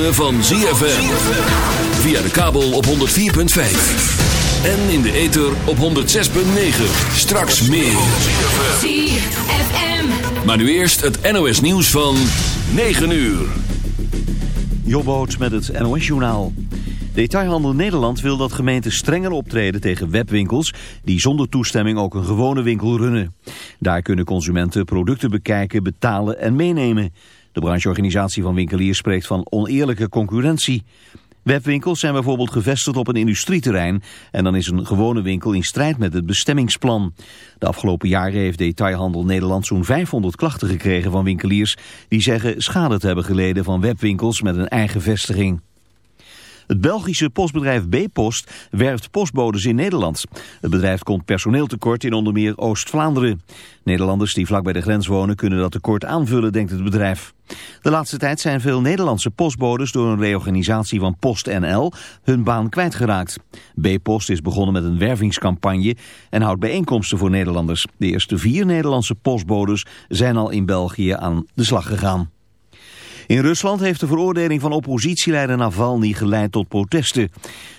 ritme van ZFM. Via de kabel op 104.5. En in de ether op 106.9. Straks meer. ZFM. Maar nu eerst het NOS nieuws van 9 uur. Jobboot met het NOS-journaal. Detailhandel Nederland wil dat gemeenten strenger optreden tegen webwinkels... die zonder toestemming ook een gewone winkel runnen. Daar kunnen consumenten producten bekijken, betalen en meenemen. De brancheorganisatie van winkeliers spreekt van oneerlijke concurrentie. Webwinkels zijn bijvoorbeeld gevestigd op een industrieterrein... en dan is een gewone winkel in strijd met het bestemmingsplan. De afgelopen jaren heeft Detailhandel Nederland zo'n 500 klachten gekregen van winkeliers... die zeggen schade te hebben geleden van webwinkels met een eigen vestiging. Het Belgische postbedrijf B-Post werft postbodes in Nederland. Het bedrijf komt personeel tekort in onder meer Oost-Vlaanderen. Nederlanders die vlak bij de grens wonen kunnen dat tekort aanvullen, denkt het bedrijf. De laatste tijd zijn veel Nederlandse postbodes door een reorganisatie van PostNL hun baan kwijtgeraakt. B-Post is begonnen met een wervingscampagne en houdt bijeenkomsten voor Nederlanders. De eerste vier Nederlandse postbodes zijn al in België aan de slag gegaan. In Rusland heeft de veroordeling van oppositieleider Navalny geleid tot protesten.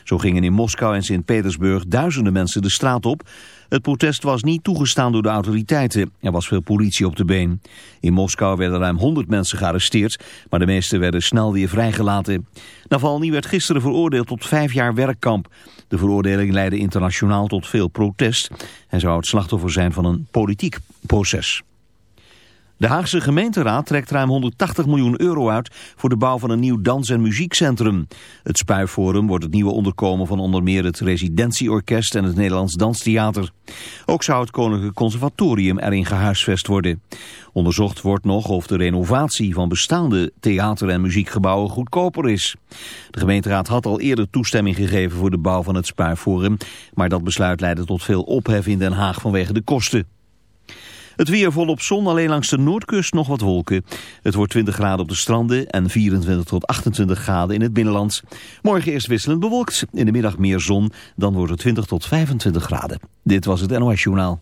Zo gingen in Moskou en Sint-Petersburg duizenden mensen de straat op. Het protest was niet toegestaan door de autoriteiten. Er was veel politie op de been. In Moskou werden ruim 100 mensen gearresteerd, maar de meeste werden snel weer vrijgelaten. Navalny werd gisteren veroordeeld tot vijf jaar werkkamp. De veroordeling leidde internationaal tot veel protest. Hij zou het slachtoffer zijn van een politiek proces. De Haagse gemeenteraad trekt ruim 180 miljoen euro uit voor de bouw van een nieuw dans- en muziekcentrum. Het Spuiforum wordt het nieuwe onderkomen van onder meer het Residentieorkest en het Nederlands Danstheater. Ook zou het Koninklijk Conservatorium erin gehuisvest worden. Onderzocht wordt nog of de renovatie van bestaande theater- en muziekgebouwen goedkoper is. De gemeenteraad had al eerder toestemming gegeven voor de bouw van het Spuiforum, maar dat besluit leidde tot veel ophef in Den Haag vanwege de kosten. Het weer volop zon, alleen langs de noordkust nog wat wolken. Het wordt 20 graden op de stranden en 24 tot 28 graden in het binnenland. Morgen eerst wisselend bewolkt, in de middag meer zon, dan wordt het 20 tot 25 graden. Dit was het NOS Journaal.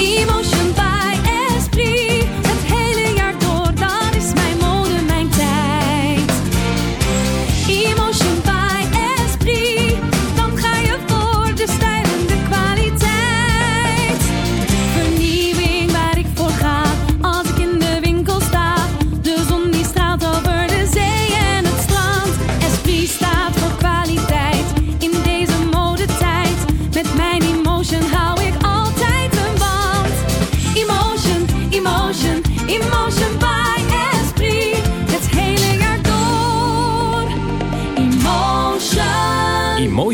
Emotion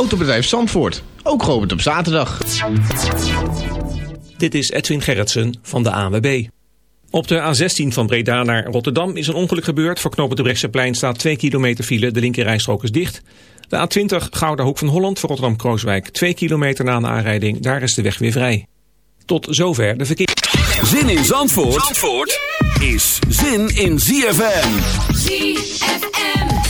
Autobedrijf Zandvoort, ook geopend op zaterdag. Dit is Edwin Gerritsen van de ANWB. Op de A16 van Breda naar Rotterdam is een ongeluk gebeurd. Voor knopen de Brechtseplein staat 2 kilometer file. De linkerrijstrook is dicht. De A20 Gouda Hoek van Holland voor Rotterdam-Krooswijk. 2 kilometer na een aanrijding. Daar is de weg weer vrij. Tot zover de verkeer. Zin in Zandvoort, Zandvoort is zin in ZFM. ZFM.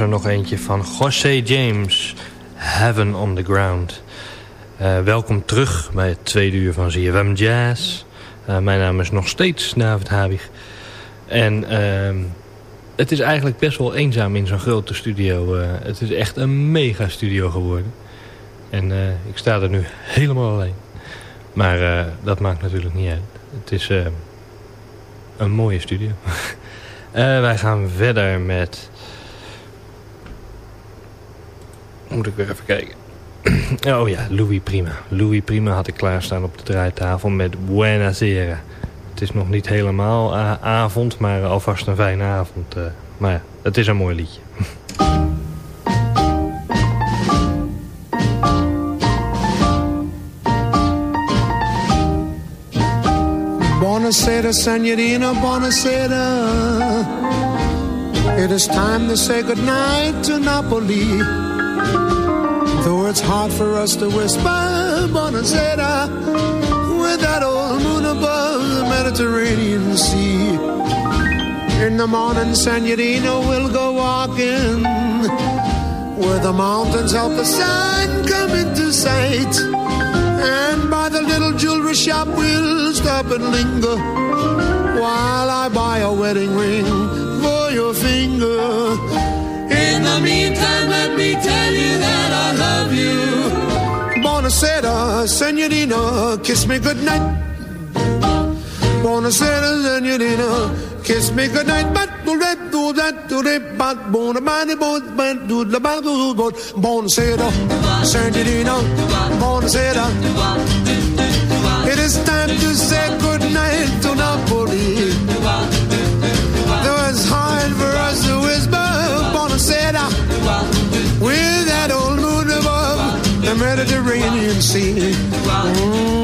Er nog eentje van José James, Heaven on the Ground. Eh, welkom terug bij het tweede uur van ZFM Jazz. Eh, mijn naam is nog steeds David Habig. En ehm, het is eigenlijk best wel eenzaam in zo'n grote studio. Eh, het is echt een mega studio geworden. En ik sta er nu helemaal alleen. Maar dat maakt natuurlijk niet uit. Het is een mooie studio. Wij gaan verder met... Moet ik weer even kijken. oh ja, Louis Prima. Louis Prima had ik klaarstaan op de draaitafel met Buena Sera. Het is nog niet helemaal avond, maar alvast een fijne avond. eh. maar ja, het is een mooi liedje. Buonasera, Senorina, buonasera. It is time to say goodnight to Napoli. Though it's hard for us to whisper, buonasera, with that old moon above the Mediterranean Sea. In the morning, Senorina, we'll go walking where the mountains help the sun come into sight. And by the little jewelry shop we'll stop and linger While I buy a wedding ring for your finger In the meantime let me tell you that I love you. Buonasera, senorina, kiss me goodnight. Buonasera, senorina, kiss me goodnight. But Buonasera, senorina, buonasera It is time to say goodnight to Napoli assim. Hum.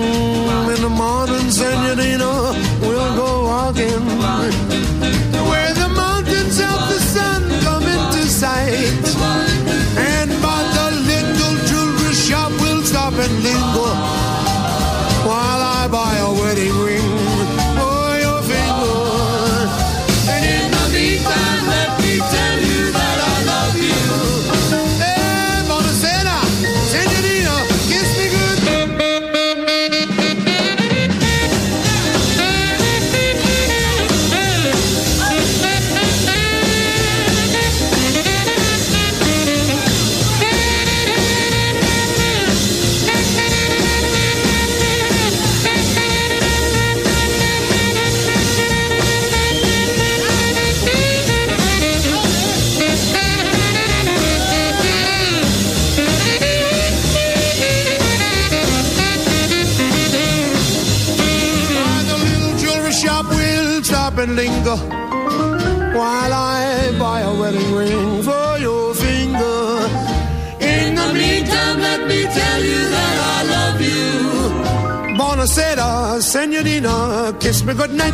senorina, kiss me goodnight.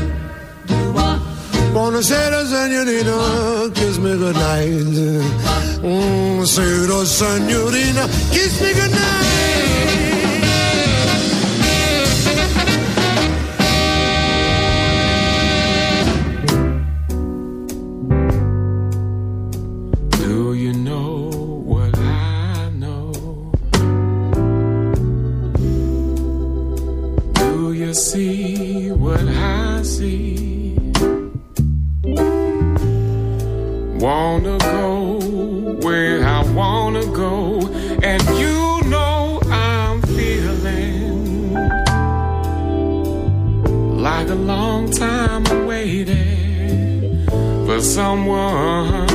Buonasera, senorina, kiss me goodnight. Mm, Sera, senorina, kiss me goodnight. see what I see. Wanna go where I wanna go, and you know I'm feeling like a long time waiting for someone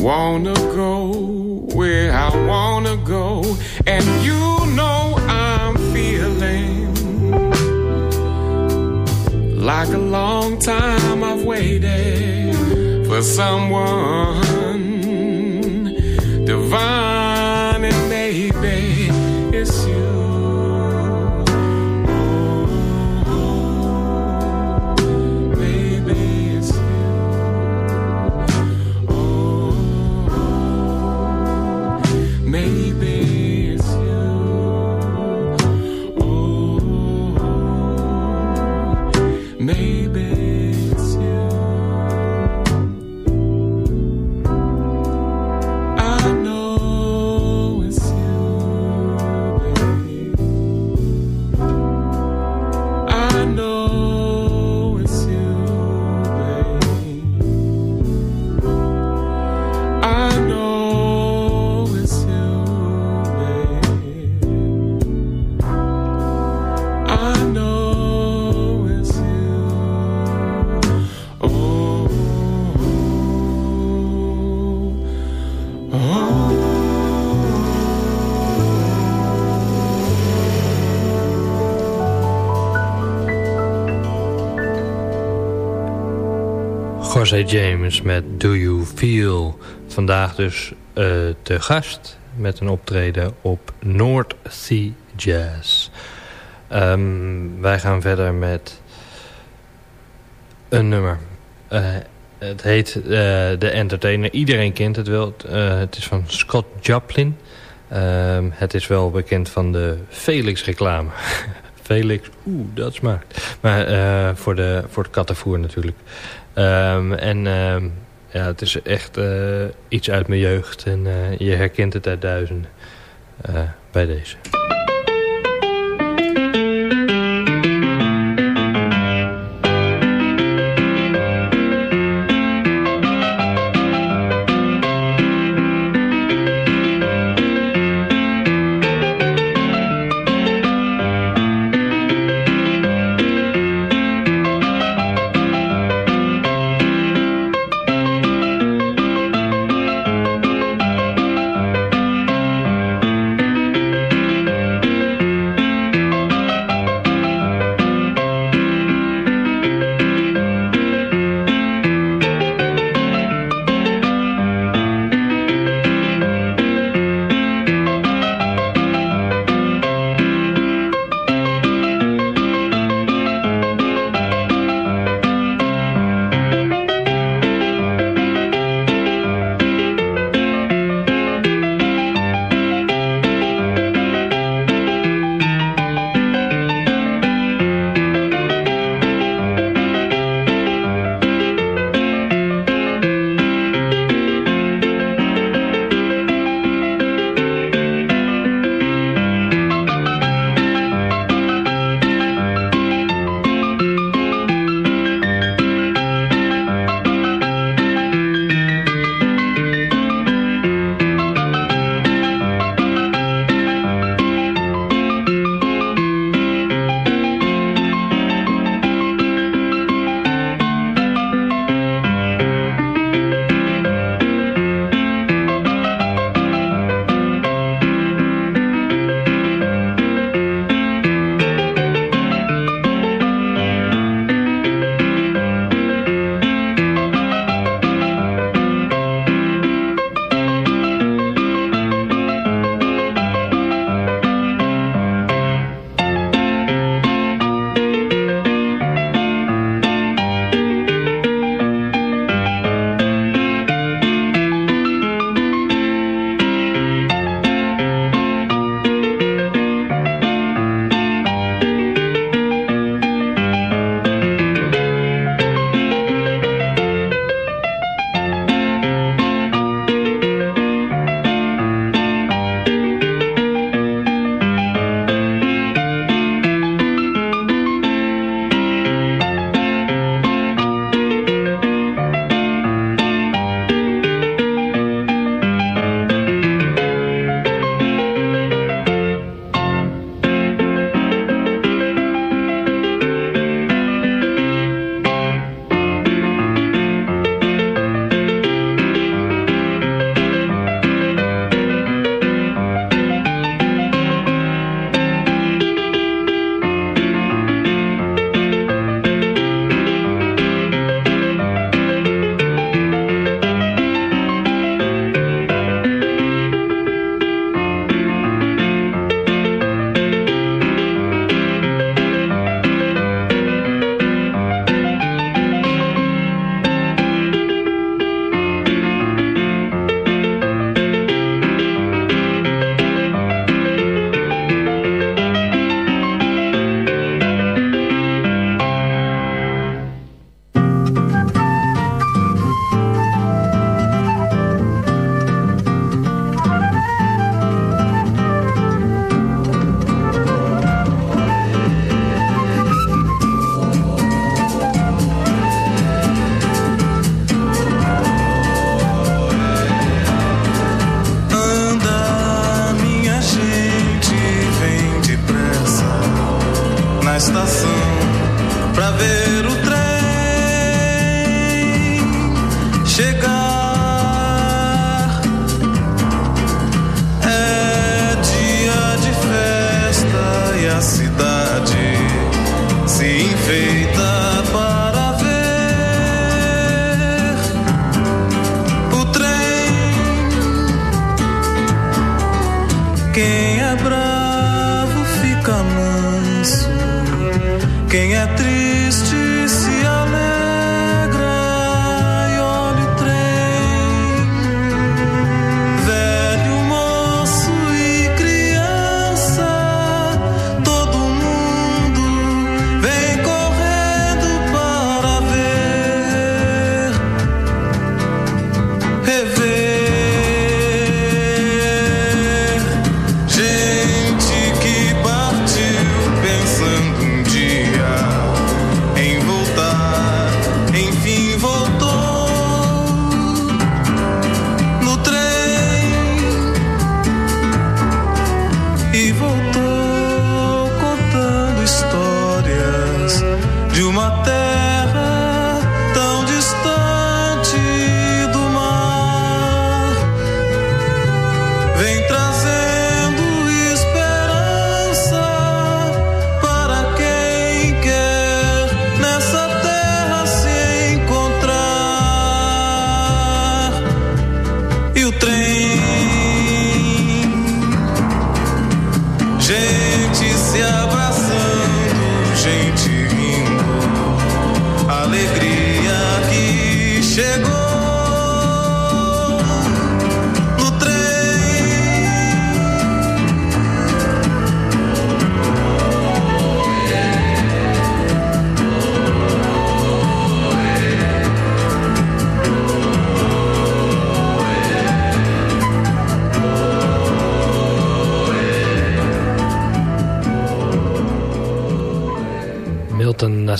wanna go where I wanna go, and you know I'm feeling like a long time I've waited for someone James met Do You Feel. Vandaag dus eh, te gast met een optreden op North Sea Jazz. Ehm, wij gaan verder met een nummer. Eh, het heet eh, The Entertainer. Iedereen kent het wel. Het is van Scott Joplin. Ehm, het is wel bekend van de Felix reclame. Felix, oeh, dat smaakt. Maar eh, voor, de, voor het kattenvoer natuurlijk. Ehm, en ehm, ja, het is echt eh, iets uit mijn jeugd. En eh, je herkent het uit duizenden bij deze.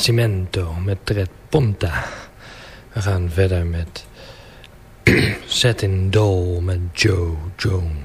Nascimento met Tret Ponta. We gaan verder met Set in Dol met Joe Jones.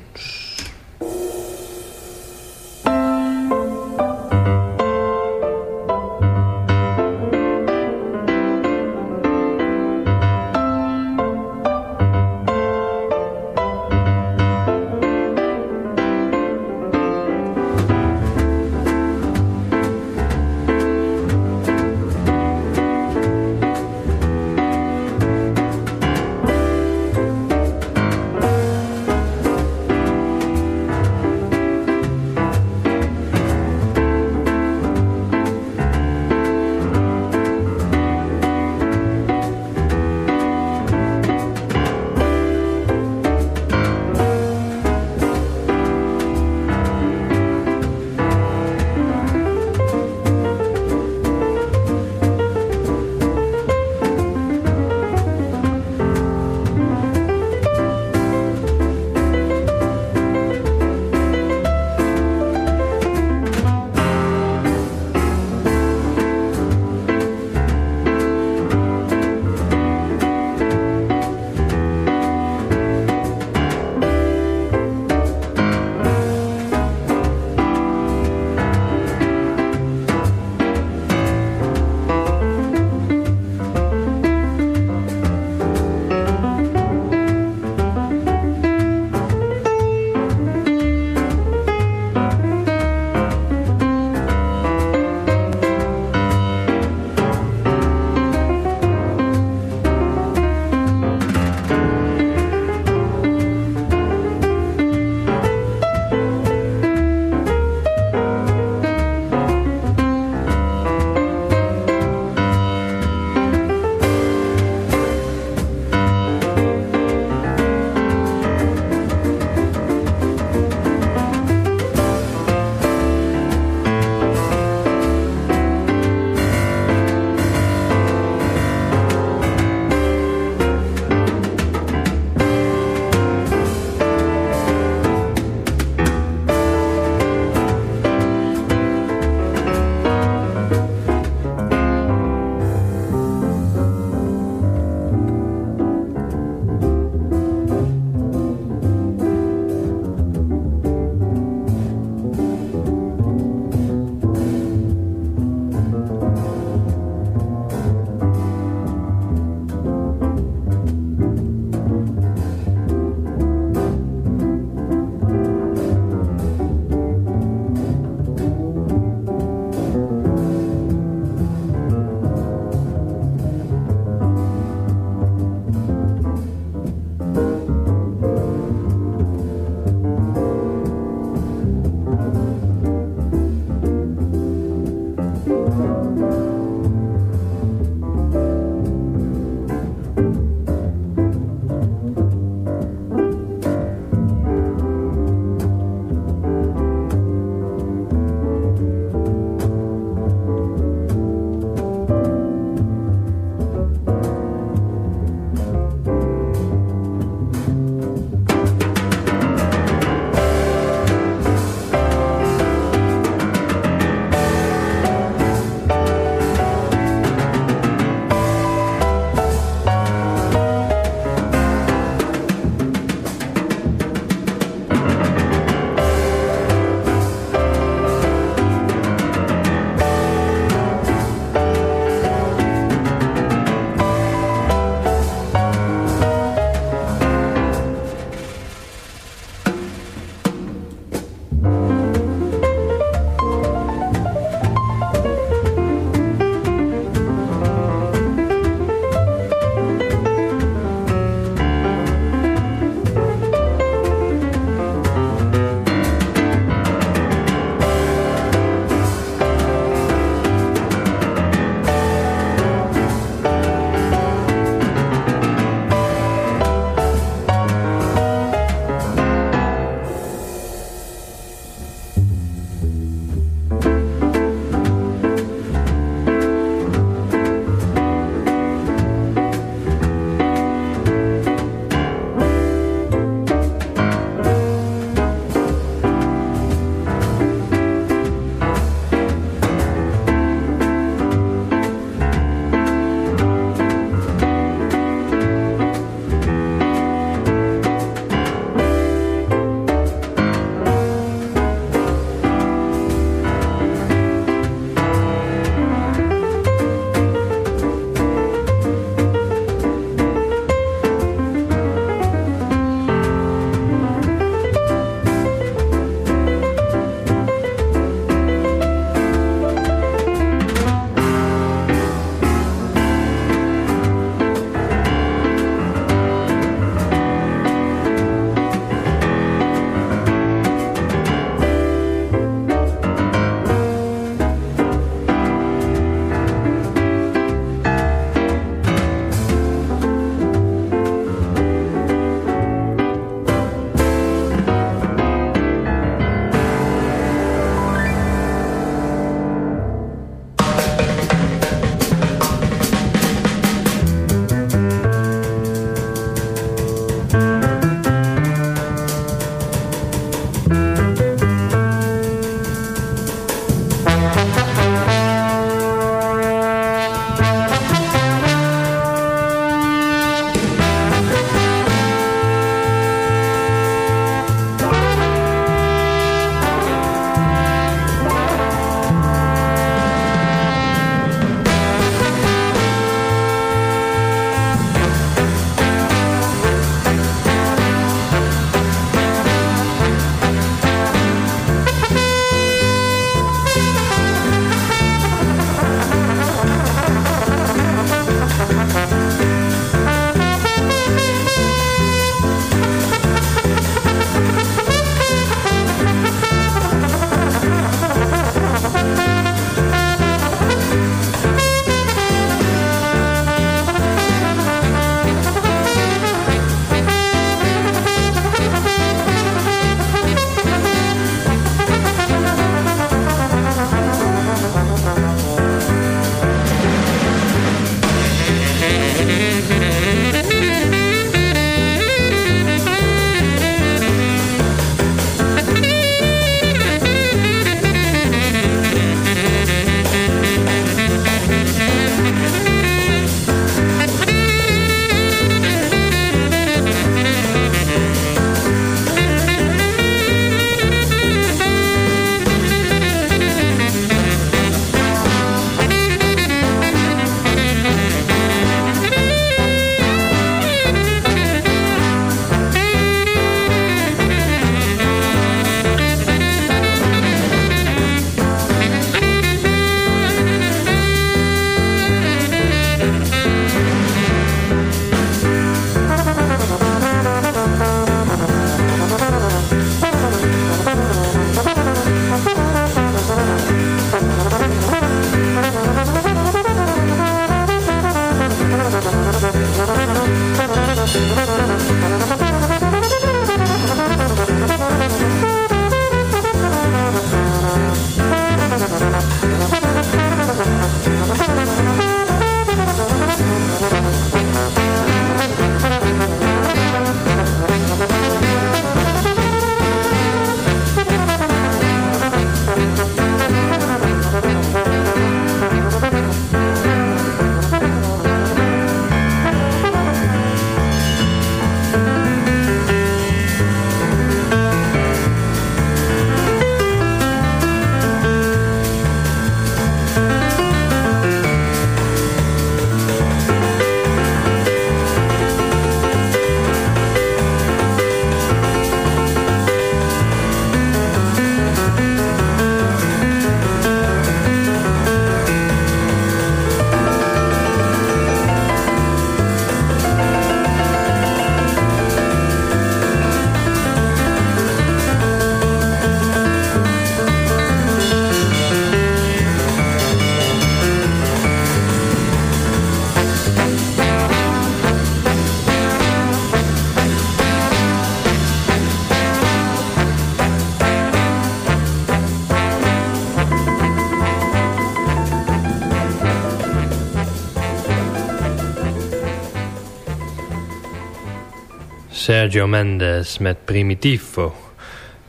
Sergio Mendes met Primitivo.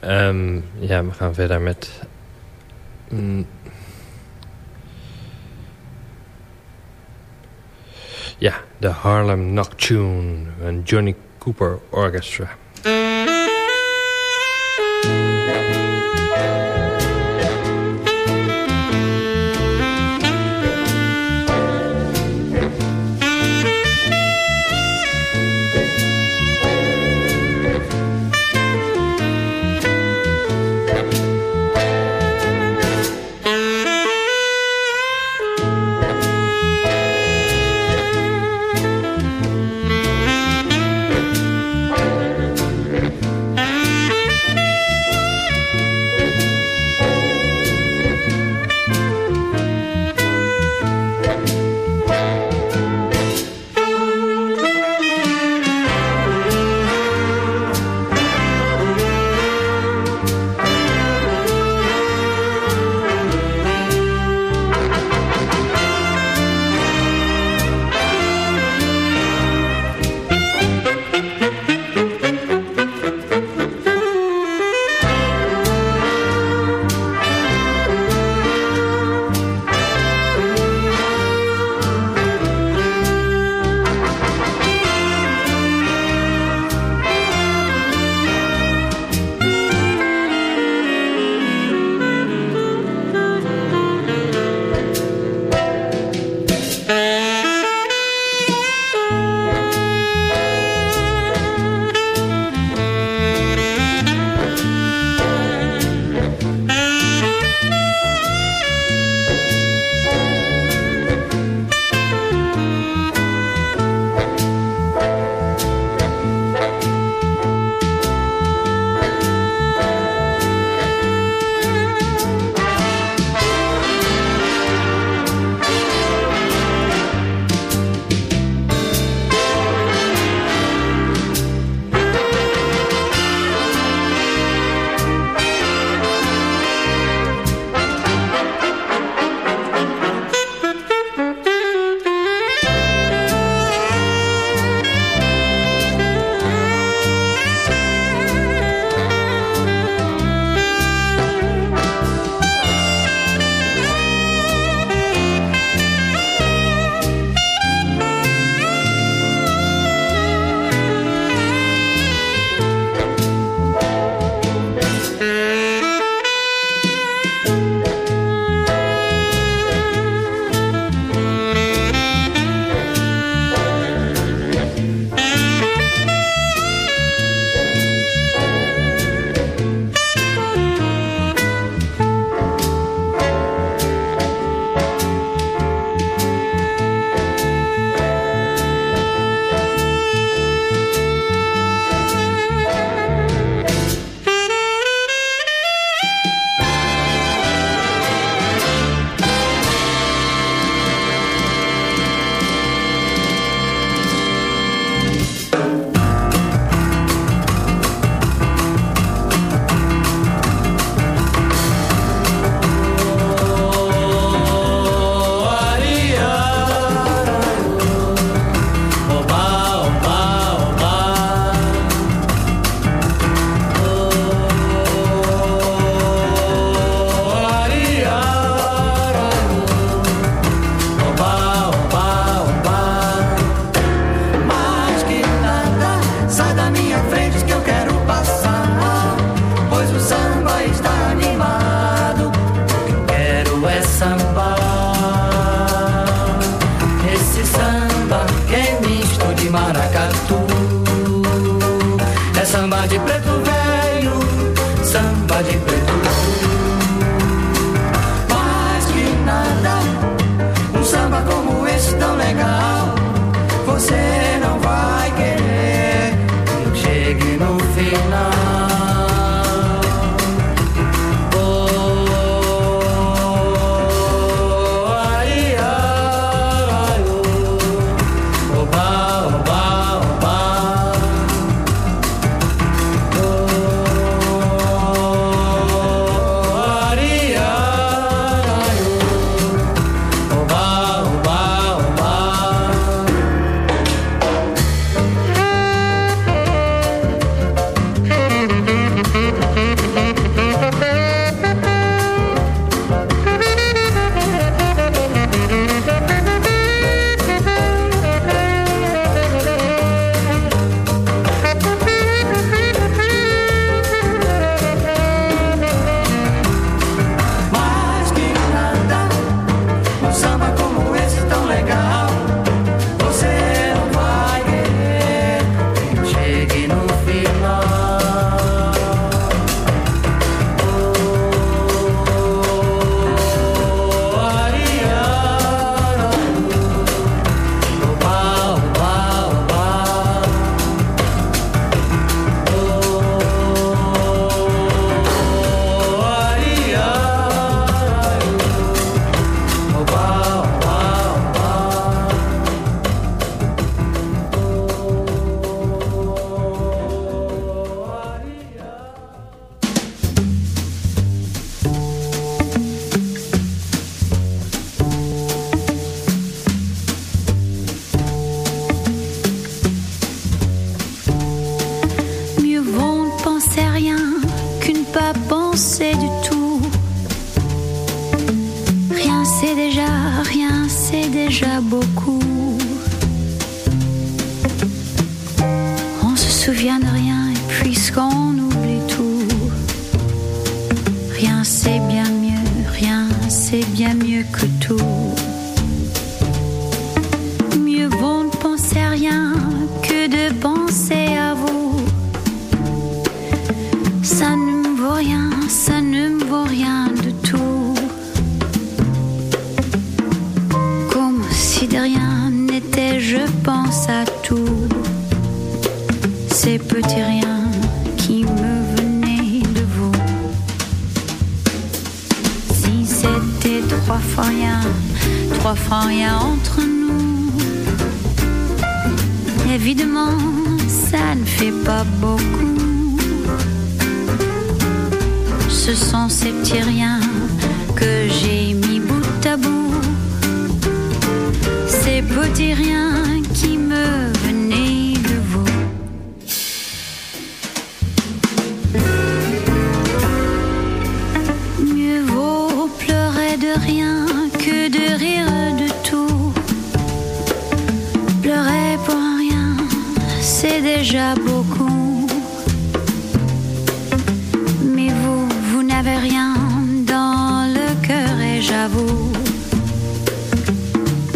Ehm, ja, we gaan verder met... mm, ja, de Harlem Noctune van Johnny Cooper Orchestra.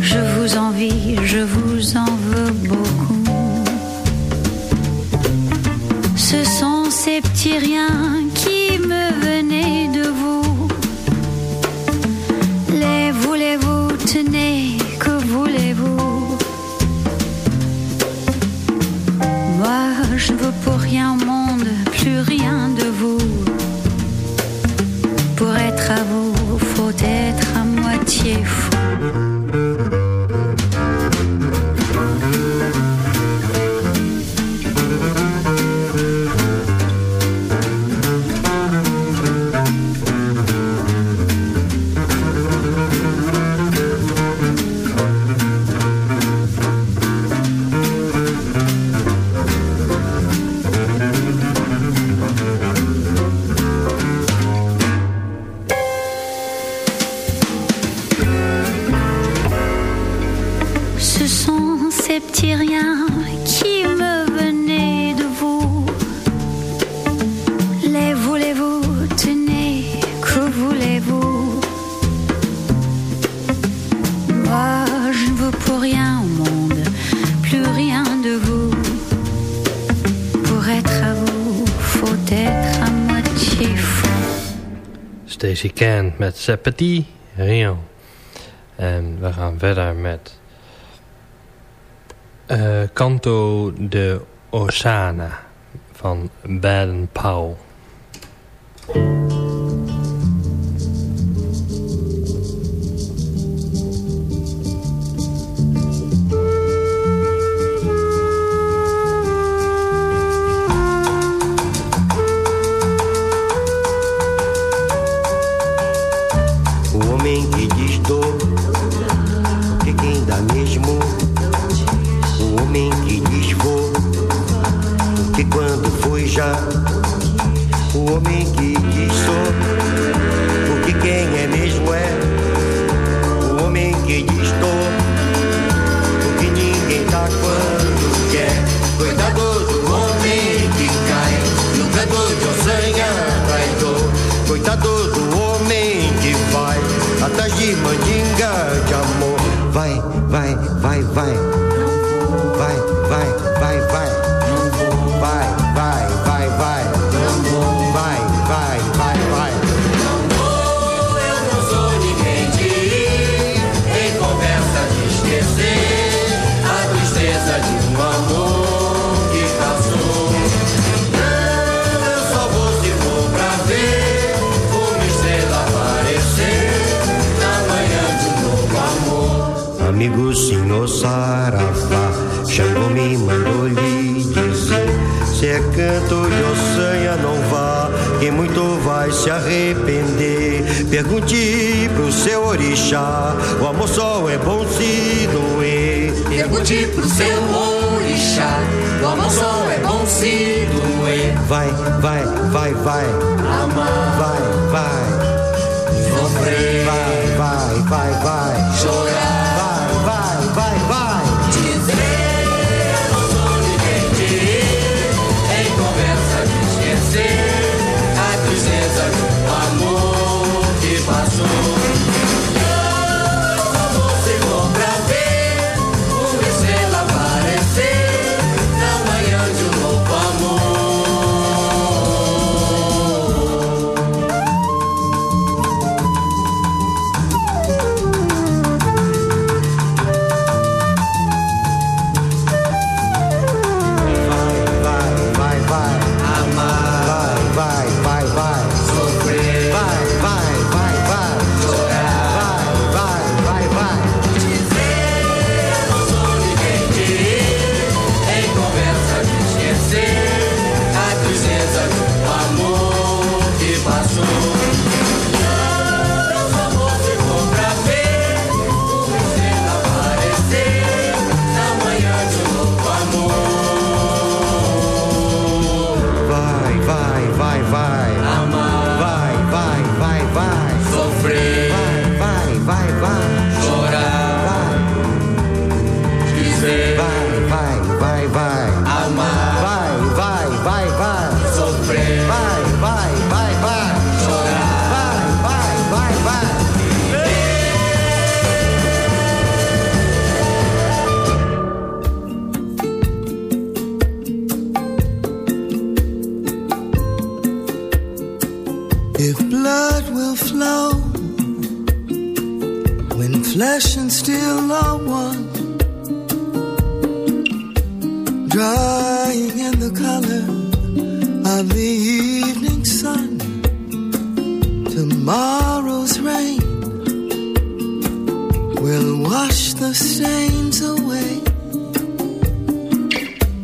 Je vous envie, je vous en veux beaucoup. Ce sont ces petits riens كيف؟ met C'est Petit En we gaan verder met uh, Canto de Osana van Baden Powell.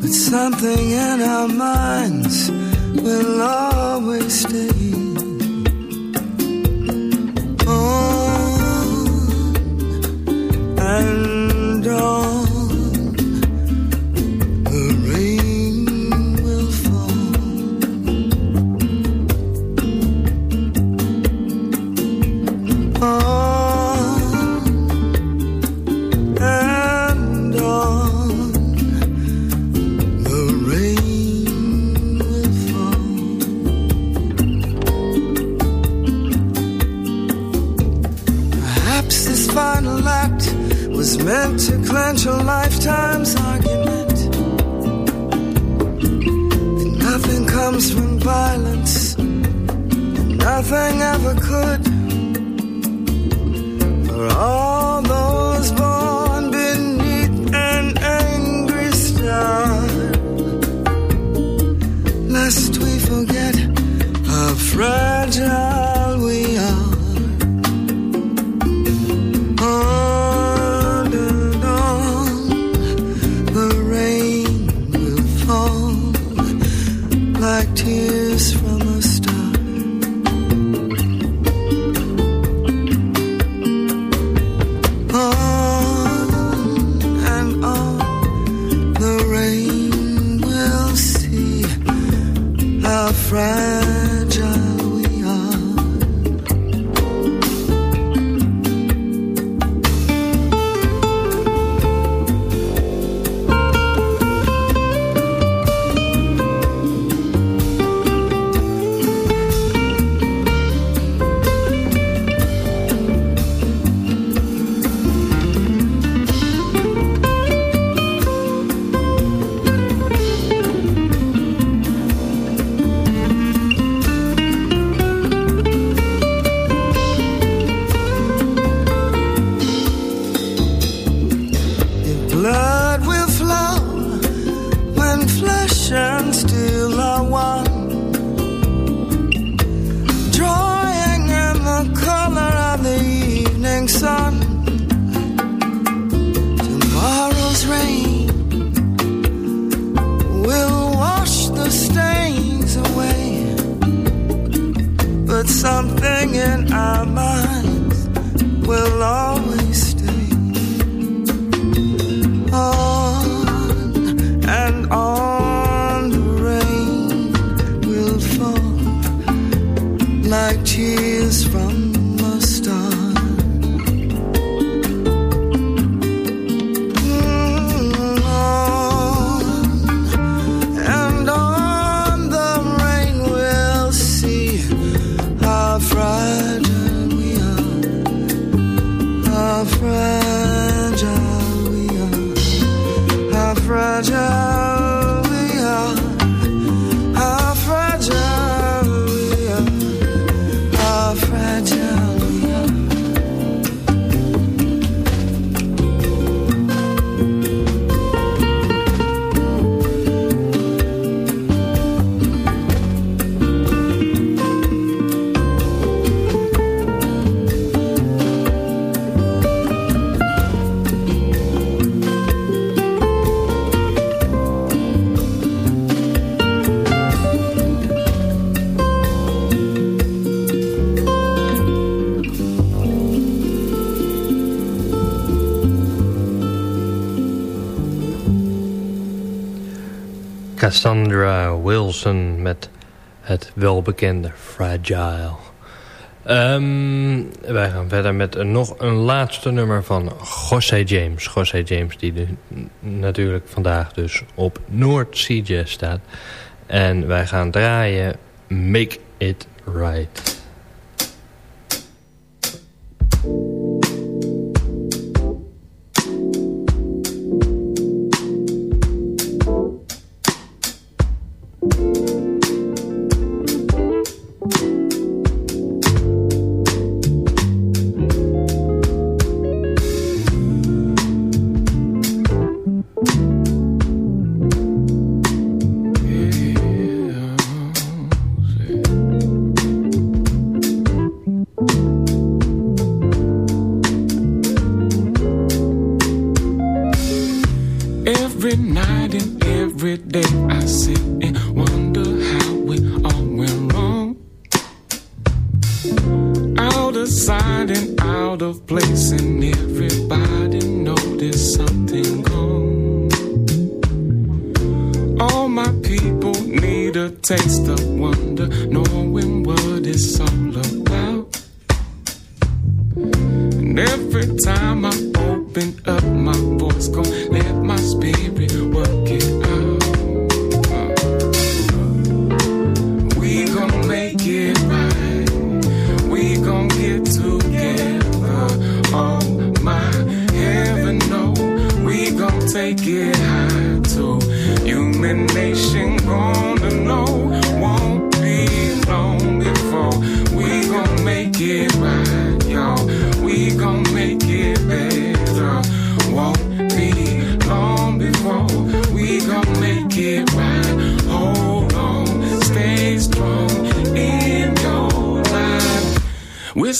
But something in our minds will always stay. Cassandra Wilson met het welbekende Fragile. Ehm, wij gaan verder met nog een laatste nummer van José James. José James die natuurlijk vandaag dus op Noord Jazz staat. En wij gaan draaien Make It Right.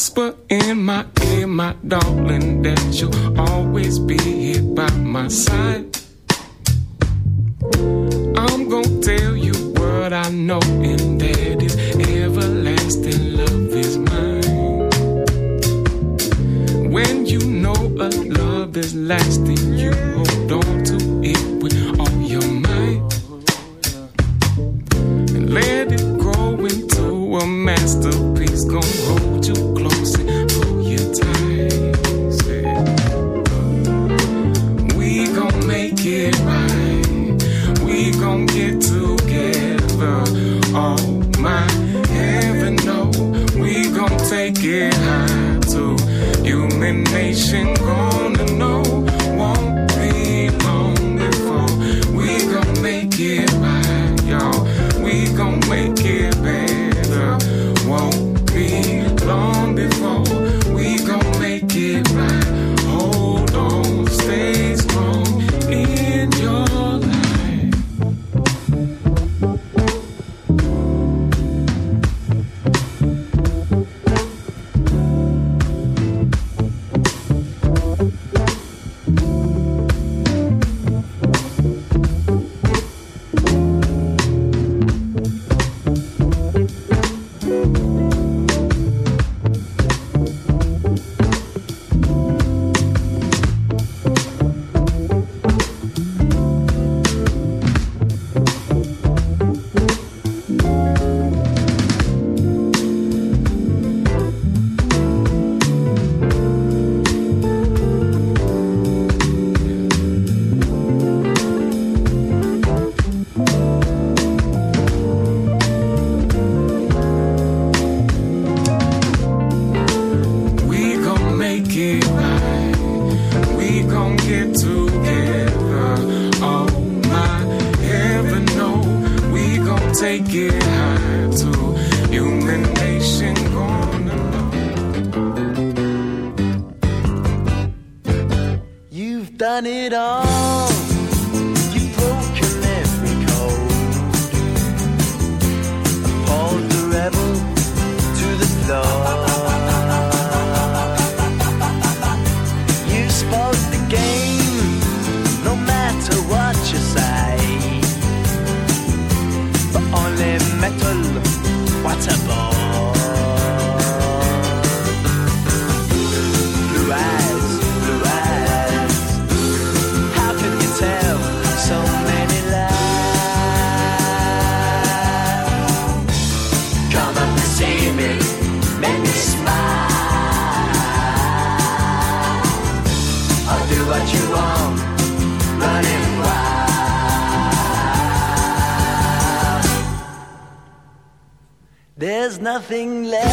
whisper in my ear, my darling, that you'll always be here by my side. I'm gonna tell you what I know, and that is everlasting love is mine. When you know a love is lasting, you hold on to it with all your might. And let it grow into a masterpiece, gonna nothing left.